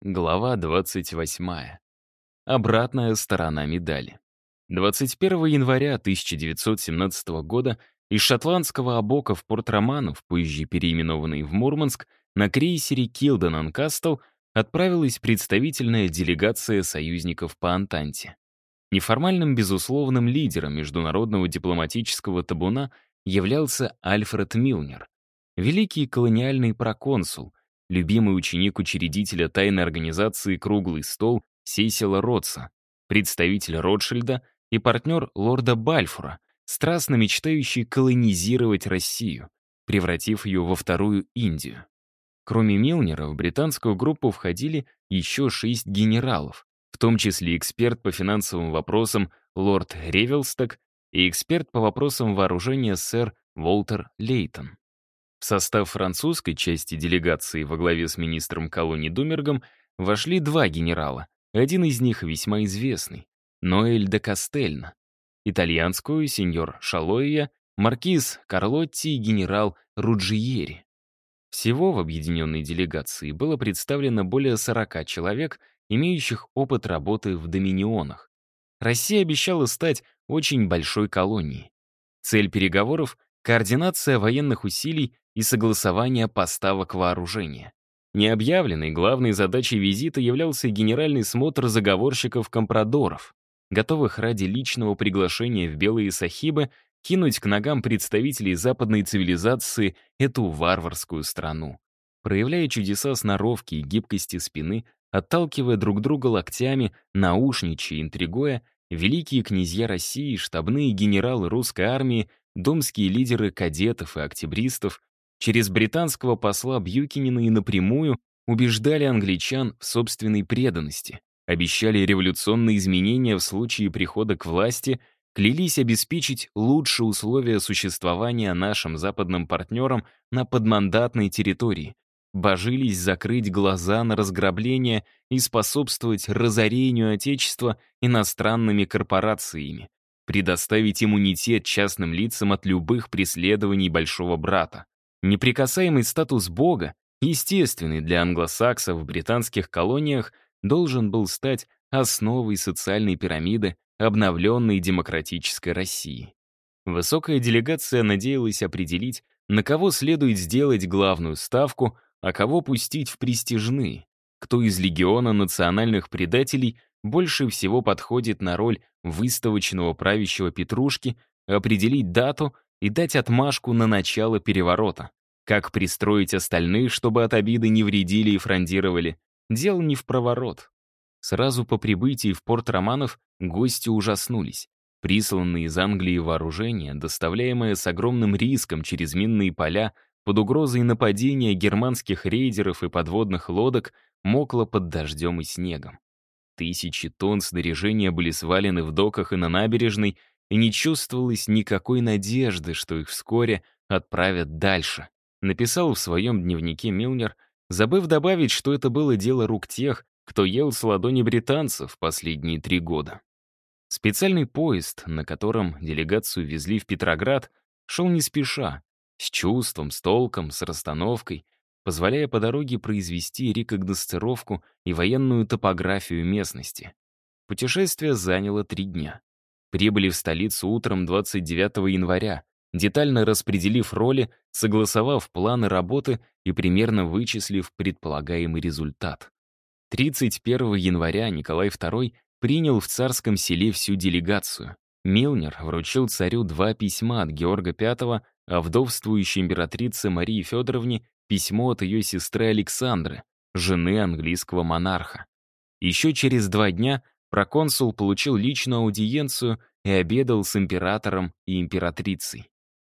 Глава 28. Обратная сторона медали. 21 января 1917 года из шотландского обока в Порт-Романов, позже переименованный в Мурманск, на крейсере Килден Кастл отправилась представительная делегация союзников по Антанте. Неформальным безусловным лидером международного дипломатического табуна являлся Альфред Милнер, великий колониальный проконсул, любимый ученик учредителя тайной организации «Круглый стол» Сесила Ротса, представитель Ротшильда и партнер лорда Бальфура, страстно мечтающий колонизировать Россию, превратив ее во вторую Индию. Кроме Милнера, в британскую группу входили еще шесть генералов, в том числе эксперт по финансовым вопросам лорд Ревелсток и эксперт по вопросам вооружения сэр Волтер Лейтон. В состав французской части делегации во главе с министром колонии Думергом вошли два генерала, один из них весьма известный — Ноэль де Кастельна, итальянскую — сеньор Шалоия, маркиз Карлотти и генерал Руджиери. Всего в объединенной делегации было представлено более 40 человек, имеющих опыт работы в доминионах. Россия обещала стать очень большой колонией. Цель переговоров — координация военных усилий и согласования поставок вооружения. Необъявленной главной задачей визита являлся генеральный смотр заговорщиков-компрадоров, готовых ради личного приглашения в Белые Сахибы кинуть к ногам представителей западной цивилизации эту варварскую страну. Проявляя чудеса сноровки и гибкости спины, отталкивая друг друга локтями, наушничая, интригуя, великие князья России, штабные генералы русской армии, домские лидеры кадетов и октябристов через британского посла Бьюкинина и напрямую убеждали англичан в собственной преданности, обещали революционные изменения в случае прихода к власти, клялись обеспечить лучшие условия существования нашим западным партнерам на подмандатной территории, божились закрыть глаза на разграбление и способствовать разорению Отечества иностранными корпорациями, предоставить иммунитет частным лицам от любых преследований Большого Брата. Неприкасаемый статус Бога, естественный для англосаксов в британских колониях, должен был стать основой социальной пирамиды обновленной демократической России. Высокая делегация надеялась определить, на кого следует сделать главную ставку, а кого пустить в престижные, кто из легиона национальных предателей больше всего подходит на роль выставочного правящего Петрушки, определить дату и дать отмашку на начало переворота. Как пристроить остальных, чтобы от обиды не вредили и фрондировали. Дело не в проворот. Сразу по прибытии в порт Романов гости ужаснулись. Присланные из Англии вооружения, доставляемое с огромным риском через минные поля, под угрозой нападения германских рейдеров и подводных лодок, мокло под дождем и снегом. Тысячи тонн снаряжения были свалены в доках и на набережной, и не чувствовалось никакой надежды, что их вскоре отправят дальше. Написал в своем дневнике Милнер, забыв добавить, что это было дело рук тех, кто ел с ладони британцев последние три года. Специальный поезд, на котором делегацию везли в Петроград, шел не спеша, с чувством, с толком, с расстановкой, позволяя по дороге произвести рекогностировку и военную топографию местности. Путешествие заняло три дня. Прибыли в столицу утром 29 января, детально распределив роли, согласовав планы работы и примерно вычислив предполагаемый результат. 31 января Николай II принял в царском селе всю делегацию. Милнер вручил царю два письма от Георга V, а вдовствующей императрице Марии Федоровне письмо от ее сестры Александры, жены английского монарха. Еще через два дня проконсул получил личную аудиенцию и обедал с императором и императрицей.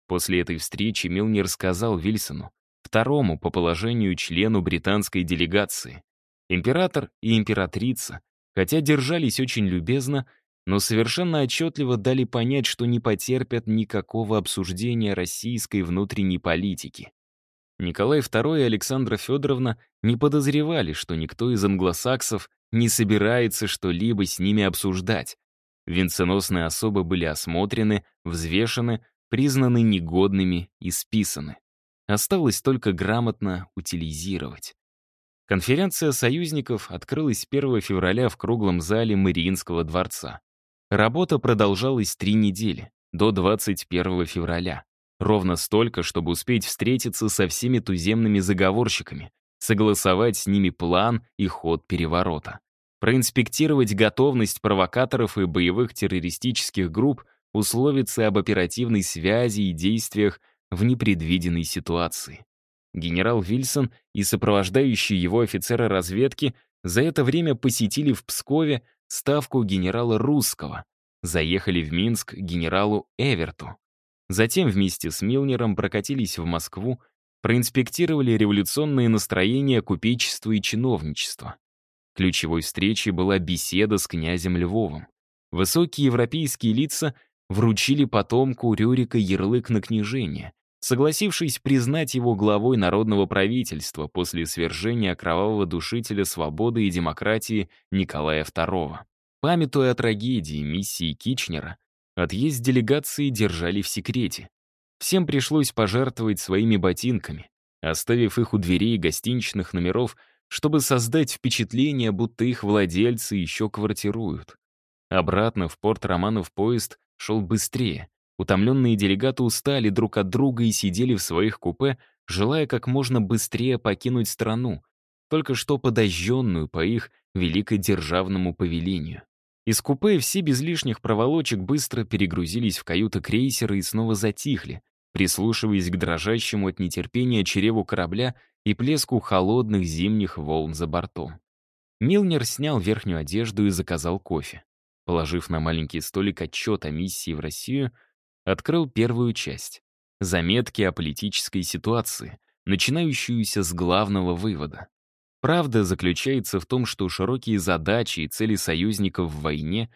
После этой встречи Милнер сказал Вильсону, второму по положению члену британской делегации. Император и императрица, хотя держались очень любезно, но совершенно отчетливо дали понять, что не потерпят никакого обсуждения российской внутренней политики. Николай II и Александра Федоровна не подозревали, что никто из англосаксов не собирается что-либо с ними обсуждать. Венценосные особы были осмотрены, взвешены, признаны негодными и списаны. Осталось только грамотно утилизировать. Конференция союзников открылась 1 февраля в круглом зале Мариинского дворца. Работа продолжалась три недели, до 21 февраля. Ровно столько, чтобы успеть встретиться со всеми туземными заговорщиками, согласовать с ними план и ход переворота, проинспектировать готовность провокаторов и боевых террористических групп, условиться об оперативной связи и действиях в непредвиденной ситуации. Генерал Вильсон и сопровождающие его офицеры разведки за это время посетили в Пскове ставку генерала Русского, заехали в Минск генералу Эверту. Затем вместе с Милнером прокатились в Москву, проинспектировали революционные настроения купечества и чиновничества. Ключевой встречей была беседа с князем Львовым. Высокие европейские лица вручили потомку Рюрика ярлык на княжение, согласившись признать его главой народного правительства после свержения кровавого душителя свободы и демократии Николая II. Памятуя о трагедии миссии Кичнера, отъезд делегации держали в секрете. Всем пришлось пожертвовать своими ботинками, оставив их у дверей гостиничных номеров, чтобы создать впечатление, будто их владельцы еще квартируют. Обратно в порт Романов поезд шел быстрее, Утомленные делегаты устали друг от друга и сидели в своих купе, желая как можно быстрее покинуть страну, только что подожженную по их великодержавному повелению. Из купе все без лишних проволочек быстро перегрузились в каюты крейсера и снова затихли, прислушиваясь к дрожащему от нетерпения череву корабля и плеску холодных зимних волн за бортом. Милнер снял верхнюю одежду и заказал кофе. Положив на маленький столик отчет о миссии в Россию, открыл первую часть — заметки о политической ситуации, начинающуюся с главного вывода. Правда заключается в том, что широкие задачи и цели союзников в войне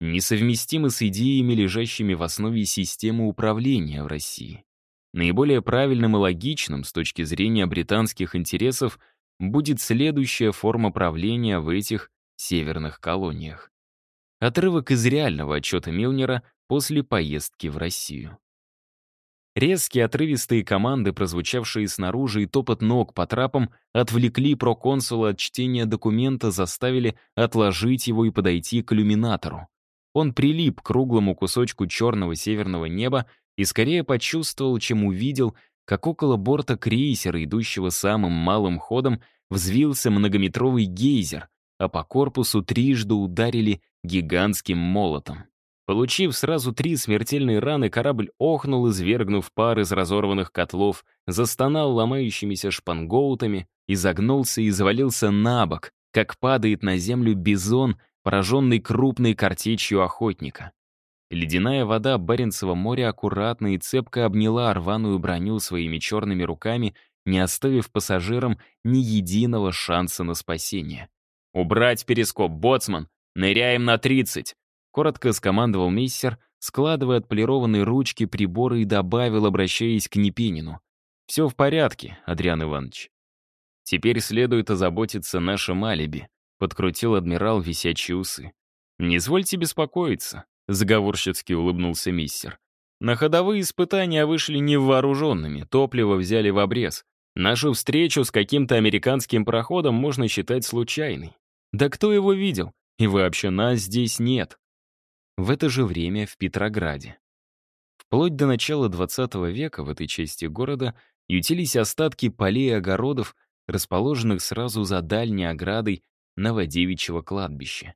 несовместимы с идеями, лежащими в основе системы управления в России. Наиболее правильным и логичным с точки зрения британских интересов будет следующая форма правления в этих северных колониях. Отрывок из реального отчета Милнера после поездки в Россию. Резкие отрывистые команды, прозвучавшие снаружи, и топот ног по трапам отвлекли проконсула от чтения документа, заставили отложить его и подойти к иллюминатору. Он прилип к круглому кусочку черного северного неба и скорее почувствовал, чем увидел, как около борта крейсера, идущего самым малым ходом, взвился многометровый гейзер, а по корпусу трижды ударили гигантским молотом. Получив сразу три смертельные раны, корабль охнул, извергнув пар из разорванных котлов, застонал ломающимися шпангоутами, изогнулся и завалился на бок, как падает на землю бизон, пораженный крупной картечью охотника. Ледяная вода Баренцева моря аккуратно и цепко обняла рваную броню своими черными руками, не оставив пассажирам ни единого шанса на спасение. «Убрать перископ, боцман! Ныряем на тридцать!» Коротко скомандовал мейстер, складывая отполированные ручки прибора и добавил, обращаясь к Непинину. «Все в порядке, Адриан Иванович». «Теперь следует озаботиться нашим алиби», — подкрутил адмирал висячие усы. «Не извольте беспокоиться», — заговорщицки улыбнулся мистер. «На ходовые испытания вышли невооруженными, топливо взяли в обрез. Нашу встречу с каким-то американским проходом можно считать случайной. Да кто его видел? И вообще нас здесь нет. В это же время в Петрограде. Вплоть до начала XX века в этой части города ютились остатки полей и огородов, расположенных сразу за дальней оградой Новодевичьего кладбища.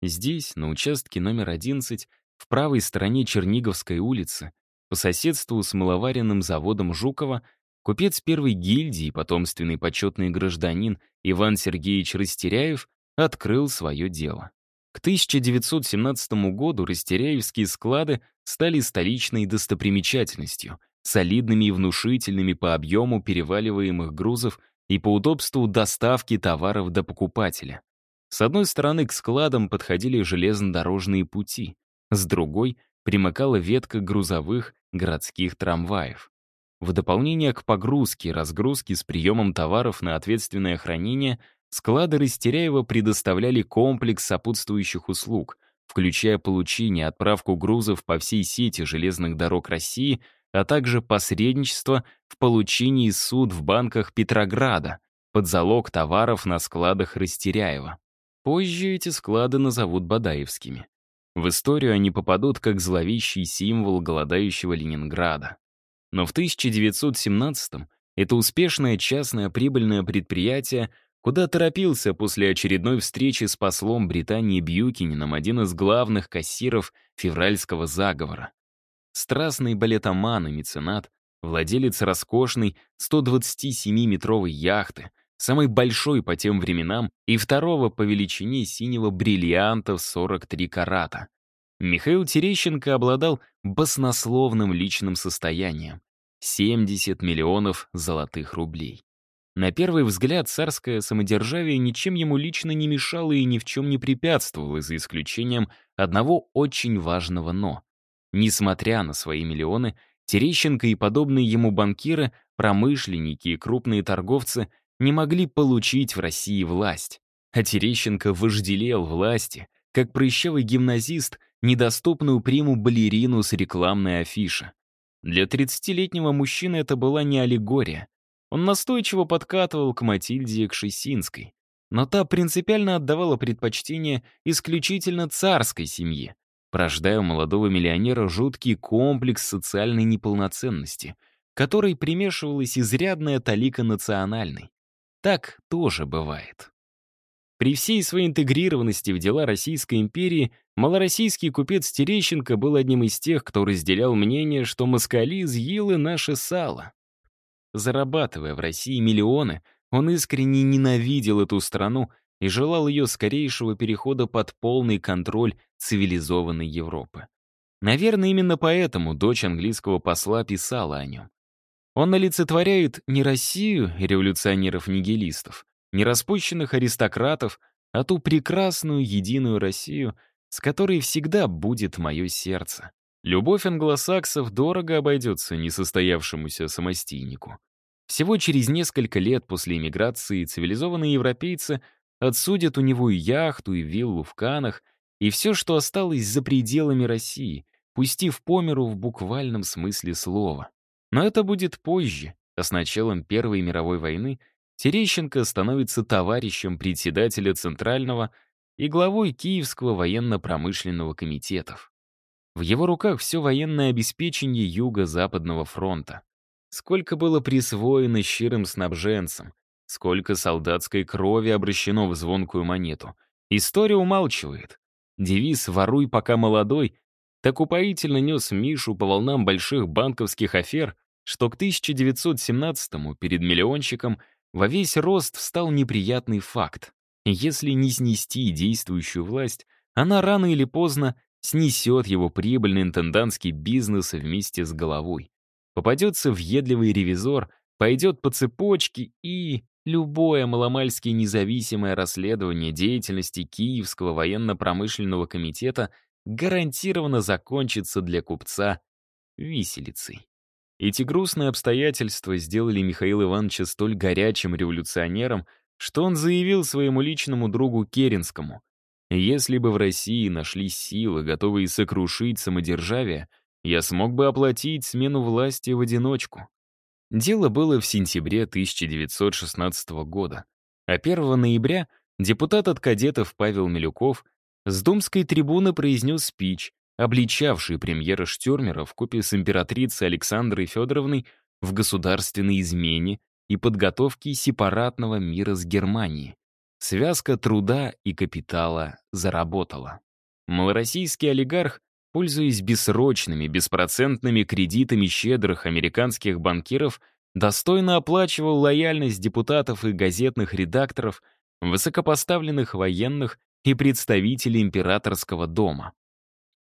Здесь, на участке номер 11, в правой стороне Черниговской улицы, по соседству с мыловаренным заводом Жукова, купец первой гильдии, потомственный почетный гражданин Иван Сергеевич Растеряев, открыл свое дело. К 1917 году растеряевские склады стали столичной достопримечательностью, солидными и внушительными по объему переваливаемых грузов и по удобству доставки товаров до покупателя. С одной стороны к складам подходили железнодорожные пути, с другой примыкала ветка грузовых городских трамваев. В дополнение к погрузке и разгрузке с приемом товаров на ответственное хранение Склады Растеряева предоставляли комплекс сопутствующих услуг, включая получение и отправку грузов по всей сети железных дорог России, а также посредничество в получении суд в банках Петрограда, под залог товаров на складах Растеряева. Позже эти склады назовут Бадаевскими. В историю они попадут как зловещий символ голодающего Ленинграда. Но в 1917-м это успешное частное прибыльное предприятие куда торопился после очередной встречи с послом Британии Бьюкинином один из главных кассиров февральского заговора. Страстный балетоман и меценат, владелец роскошной 127-метровой яхты, самой большой по тем временам и второго по величине синего бриллианта в 43 карата. Михаил Терещенко обладал баснословным личным состоянием — 70 миллионов золотых рублей. На первый взгляд царское самодержавие ничем ему лично не мешало и ни в чем не препятствовало, за исключением одного очень важного «но». Несмотря на свои миллионы, Терещенко и подобные ему банкиры, промышленники и крупные торговцы не могли получить в России власть. А Терещенко вожделел власти, как прыщавый гимназист, недоступную приму балерину с рекламной афиши. Для 30-летнего мужчины это была не аллегория. Он настойчиво подкатывал к Матильде Кшесинской. Но та принципиально отдавала предпочтение исключительно царской семье, порождая у молодого миллионера жуткий комплекс социальной неполноценности, которой примешивалась изрядная талика национальной. Так тоже бывает. При всей своей интегрированности в дела Российской империи малороссийский купец Терещенко был одним из тех, кто разделял мнение, что москали съели наше сало. Зарабатывая в России миллионы, он искренне ненавидел эту страну и желал ее скорейшего перехода под полный контроль цивилизованной Европы. Наверное, именно поэтому дочь английского посла писала о нем. Он олицетворяет не Россию революционеров-нигилистов, не распущенных аристократов, а ту прекрасную единую Россию, с которой всегда будет мое сердце. Любовь англосаксов дорого обойдется несостоявшемуся самостийнику. Всего через несколько лет после эмиграции цивилизованные европейцы отсудят у него и яхту, и виллу в Канах, и все, что осталось за пределами России, пустив по миру в буквальном смысле слова. Но это будет позже, а с началом Первой мировой войны Терещенко становится товарищем председателя Центрального и главой Киевского военно-промышленного комитетов. В его руках все военное обеспечение Юго-Западного фронта. Сколько было присвоено щирым снабженцам, сколько солдатской крови обращено в звонкую монету. История умалчивает. Девиз «Воруй, пока молодой» так упоительно нес Мишу по волнам больших банковских афер, что к 1917-му перед миллионщиком во весь рост встал неприятный факт. Если не снести действующую власть, она рано или поздно снесет его прибыльный интендантский бизнес вместе с головой. Попадется въедливый ревизор, пойдет по цепочке и... Любое маломальски независимое расследование деятельности Киевского военно-промышленного комитета гарантированно закончится для купца виселицей. Эти грустные обстоятельства сделали Михаила Ивановича столь горячим революционером, что он заявил своему личному другу Керенскому, «Если бы в России нашлись силы, готовые сокрушить самодержавие, я смог бы оплатить смену власти в одиночку». Дело было в сентябре 1916 года, а 1 ноября депутат от кадетов Павел Милюков с думской трибуны произнес спич, обличавший премьера Штюрмера в купе с императрицей Александрой Федоровной в государственной измене и подготовке сепаратного мира с Германией. Связка труда и капитала заработала. Малороссийский олигарх, пользуясь бессрочными, беспроцентными кредитами щедрых американских банкиров, достойно оплачивал лояльность депутатов и газетных редакторов, высокопоставленных военных и представителей императорского дома.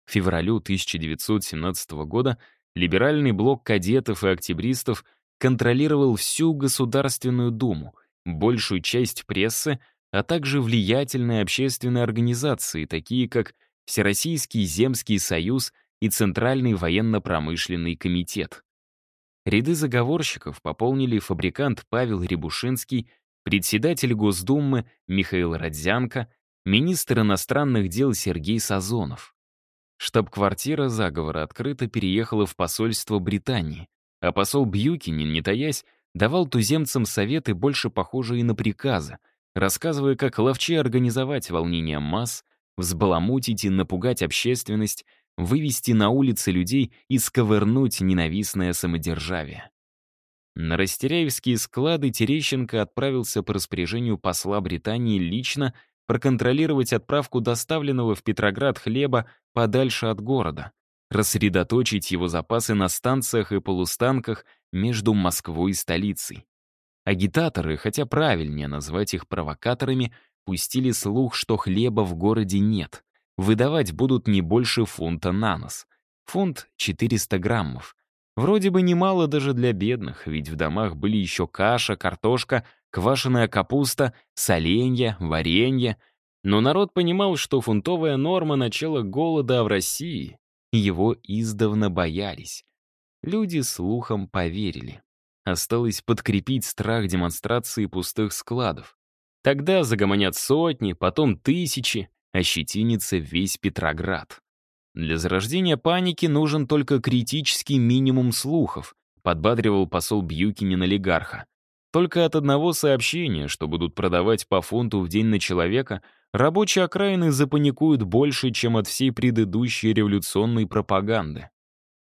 К февралю 1917 года либеральный блок кадетов и октябристов контролировал всю Государственную Думу, большую часть прессы, а также влиятельные общественные организации, такие как Всероссийский земский союз и Центральный военно-промышленный комитет. Ряды заговорщиков пополнили фабрикант Павел Рябушинский, председатель Госдумы Михаил Родзянко, министр иностранных дел Сергей Сазонов. Штаб-квартира заговора открыто переехала в посольство Британии, а посол Бьюкинин, не таясь, давал туземцам советы, больше похожие на приказы, рассказывая, как ловче организовать волнение масс, взбаламутить и напугать общественность, вывести на улицы людей и сковырнуть ненавистное самодержавие. На Растеряевские склады Терещенко отправился по распоряжению посла Британии лично проконтролировать отправку доставленного в Петроград хлеба подальше от города, рассредоточить его запасы на станциях и полустанках между Москвой и столицей. Агитаторы, хотя правильнее назвать их провокаторами, пустили слух, что хлеба в городе нет. Выдавать будут не больше фунта на нос. Фунт — 400 граммов. Вроде бы немало даже для бедных, ведь в домах были еще каша, картошка, квашеная капуста, соленья, варенье. Но народ понимал, что фунтовая норма начала голода в России, его издавна боялись. Люди слухом поверили. Осталось подкрепить страх демонстрации пустых складов. Тогда загомонят сотни, потом тысячи, ощетинится весь Петроград. Для зарождения паники нужен только критический минимум слухов, подбадривал посол Бьюкинин олигарха. Только от одного сообщения, что будут продавать по фунту в день на человека, рабочие окраины запаникуют больше, чем от всей предыдущей революционной пропаганды.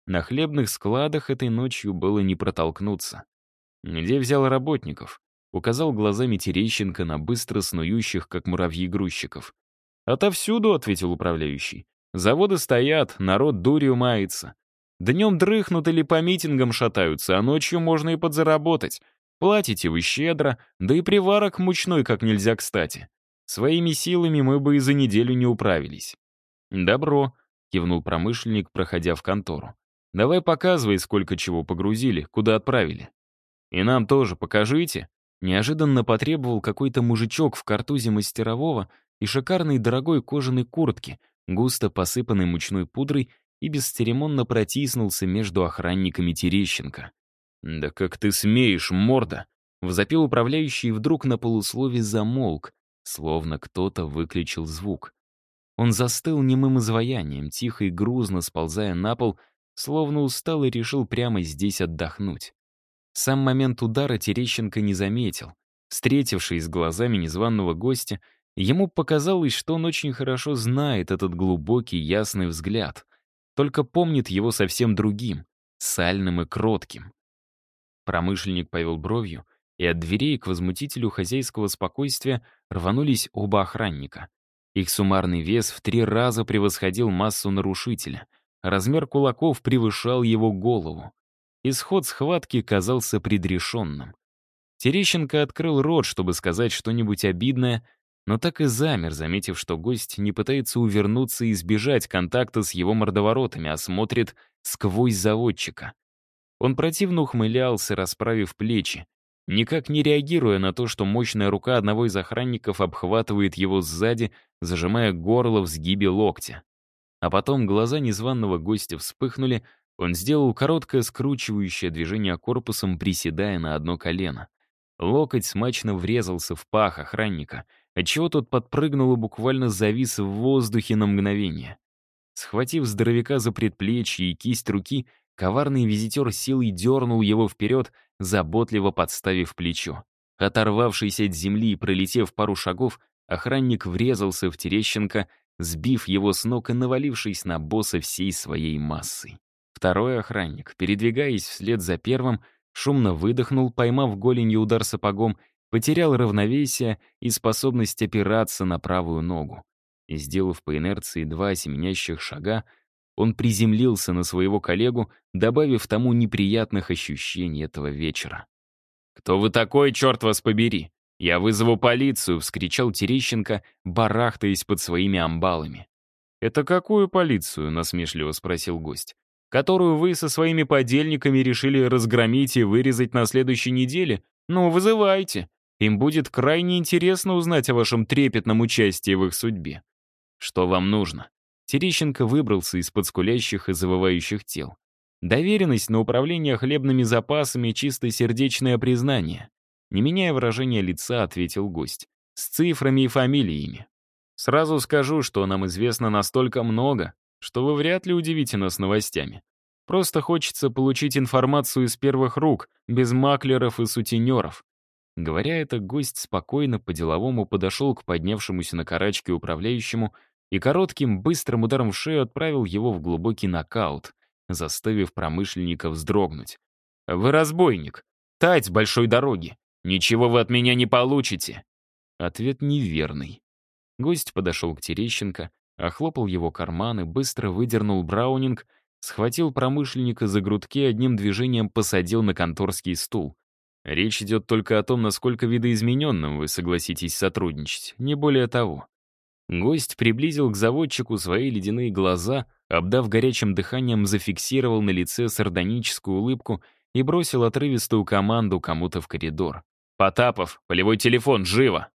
На хлебных складах этой ночью было не протолкнуться. Где взял работников? Указал глазами Терещенко на быстро снующих, как муравьи, грузчиков. «Отовсюду», — ответил управляющий. «Заводы стоят, народ дурью мается. Днем дрыхнут или по митингам шатаются, а ночью можно и подзаработать. Платите вы щедро, да и приварок мучной как нельзя кстати. Своими силами мы бы и за неделю не управились». «Добро», — кивнул промышленник, проходя в контору. Давай показывай, сколько чего погрузили, куда отправили. И нам тоже покажите. Неожиданно потребовал какой-то мужичок в картузе мастерового и шикарной дорогой кожаной куртке, густо посыпанной мучной пудрой, и бесцеремонно протиснулся между охранниками Терещенко. «Да как ты смеешь, морда!» Взопил управляющий вдруг на полуслове замолк, словно кто-то выключил звук. Он застыл немым изваянием, тихо и грузно сползая на пол, Словно устал и решил прямо здесь отдохнуть. Сам момент удара Терещенко не заметил. Встретившись глазами незваного гостя, ему показалось, что он очень хорошо знает этот глубокий, ясный взгляд, только помнит его совсем другим, сальным и кротким. Промышленник повел бровью, и от дверей к возмутителю хозяйского спокойствия рванулись оба охранника. Их суммарный вес в три раза превосходил массу нарушителя. Размер кулаков превышал его голову. Исход схватки казался предрешенным. Терещенко открыл рот, чтобы сказать что-нибудь обидное, но так и замер, заметив, что гость не пытается увернуться и избежать контакта с его мордоворотами, а смотрит сквозь заводчика. Он противно ухмылялся, расправив плечи, никак не реагируя на то, что мощная рука одного из охранников обхватывает его сзади, зажимая горло в сгибе локтя. А потом глаза незваного гостя вспыхнули, он сделал короткое скручивающее движение корпусом, приседая на одно колено. Локоть смачно врезался в пах охранника, отчего тот подпрыгнул и буквально завис в воздухе на мгновение. Схватив здоровяка за предплечье и кисть руки, коварный визитер силой дернул его вперед, заботливо подставив плечо. Оторвавшись от земли и пролетев пару шагов, охранник врезался в Терещенко, сбив его с ног и навалившись на босса всей своей массой. Второй охранник, передвигаясь вслед за первым, шумно выдохнул, поймав голенью удар сапогом, потерял равновесие и способность опираться на правую ногу. И, сделав по инерции два семенящих шага, он приземлился на своего коллегу, добавив тому неприятных ощущений этого вечера. «Кто вы такой, черт вас побери?» «Я вызову полицию!» — вскричал Терещенко, барахтаясь под своими амбалами. «Это какую полицию?» — насмешливо спросил гость. «Которую вы со своими подельниками решили разгромить и вырезать на следующей неделе? Ну, вызывайте. Им будет крайне интересно узнать о вашем трепетном участии в их судьбе. Что вам нужно?» Терещенко выбрался из-под скулящих и завывающих тел. Доверенность на управление хлебными запасами — чисто сердечное признание. Не меняя выражения лица, ответил гость. С цифрами и фамилиями. Сразу скажу, что нам известно настолько много, что вы вряд ли удивите нас новостями. Просто хочется получить информацию из первых рук, без маклеров и сутенеров. Говоря это, гость спокойно по-деловому подошел к поднявшемуся на карачке управляющему и коротким, быстрым ударом в шею отправил его в глубокий нокаут, заставив промышленника вздрогнуть. «Вы разбойник! Тать с большой дороги! Ничего вы от меня не получите!» Ответ неверный. Гость подошел к Терещенко, охлопал его карманы, быстро выдернул браунинг, схватил промышленника за грудки и одним движением посадил на конторский стул. Речь идет только о том, насколько видоизмененным вы согласитесь сотрудничать, не более того. Гость приблизил к заводчику свои ледяные глаза, обдав горячим дыханием, зафиксировал на лице сардоническую улыбку и бросил отрывистую команду кому-то в коридор. «Потапов, полевой телефон, живо!»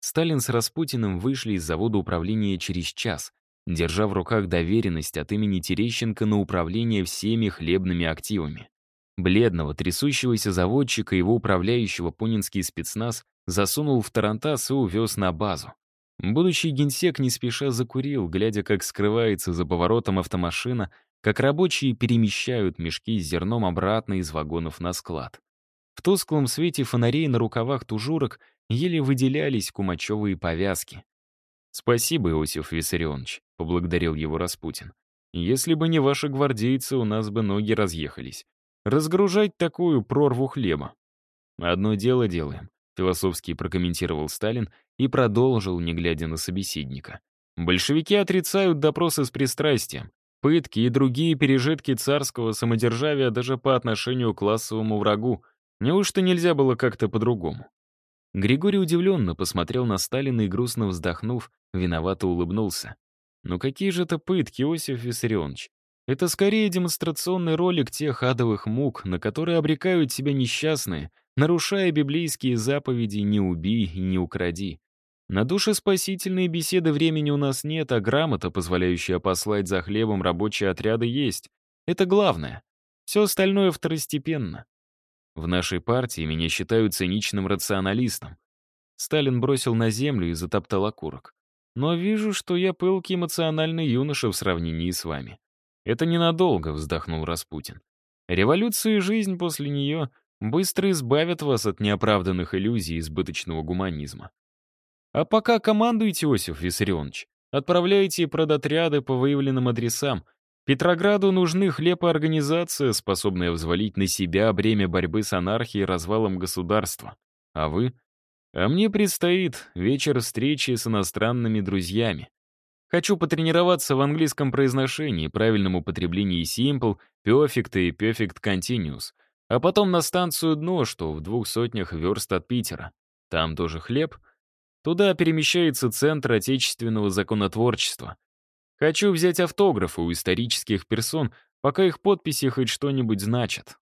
Сталин с Распутиным вышли из завода управления через час, держа в руках доверенность от имени Терещенко на управление всеми хлебными активами. Бледного, трясущегося заводчика, его управляющего пунинский спецназ, засунул в тарантас и увез на базу. Будущий генсек не спеша закурил, глядя, как скрывается за поворотом автомашина, как рабочие перемещают мешки с зерном обратно из вагонов на склад. В тусклом свете фонарей на рукавах тужурок еле выделялись кумачевые повязки. «Спасибо, Иосиф Виссарионович», — поблагодарил его Распутин. «Если бы не ваши гвардейцы, у нас бы ноги разъехались. Разгружать такую прорву хлеба». «Одно дело делаем», — философски прокомментировал Сталин и продолжил, не глядя на собеседника. «Большевики отрицают допросы с пристрастием, пытки и другие пережитки царского самодержавия даже по отношению к классовому врагу. Неужто нельзя было как-то по-другому?» Григорий удивленно посмотрел на Сталина и, грустно вздохнув, виновато улыбнулся. «Ну какие же это пытки, Иосиф Виссарионович? Это скорее демонстрационный ролик тех адовых мук, на которые обрекают себя несчастные, нарушая библейские заповеди «не убий и не укради». На душеспасительные беседы времени у нас нет, а грамота, позволяющая послать за хлебом рабочие отряды, есть. Это главное. Все остальное второстепенно. В нашей партии меня считают циничным рационалистом. Сталин бросил на землю и затоптал окурок. Но вижу, что я пылкий эмоциональный юноша в сравнении с вами. Это ненадолго, вздохнул Распутин. Революция и жизнь после нее быстро избавят вас от неоправданных иллюзий избыточного гуманизма. А пока командуйте, Иосиф Виссарионович. Отправляйте продотряды по выявленным адресам, Петрограду нужны хлеб и организация, способная взвалить на себя бремя борьбы с анархией и развалом государства. А вы? А мне предстоит вечер встречи с иностранными друзьями. Хочу потренироваться в английском произношении, правильном употреблении simple, perfect и perfect continuous. А потом на станцию «Дно», что в двух сотнях верст от Питера. Там тоже хлеб. Туда перемещается Центр отечественного законотворчества. Хочу взять автографы у исторических персон, пока их подписи хоть что-нибудь значат.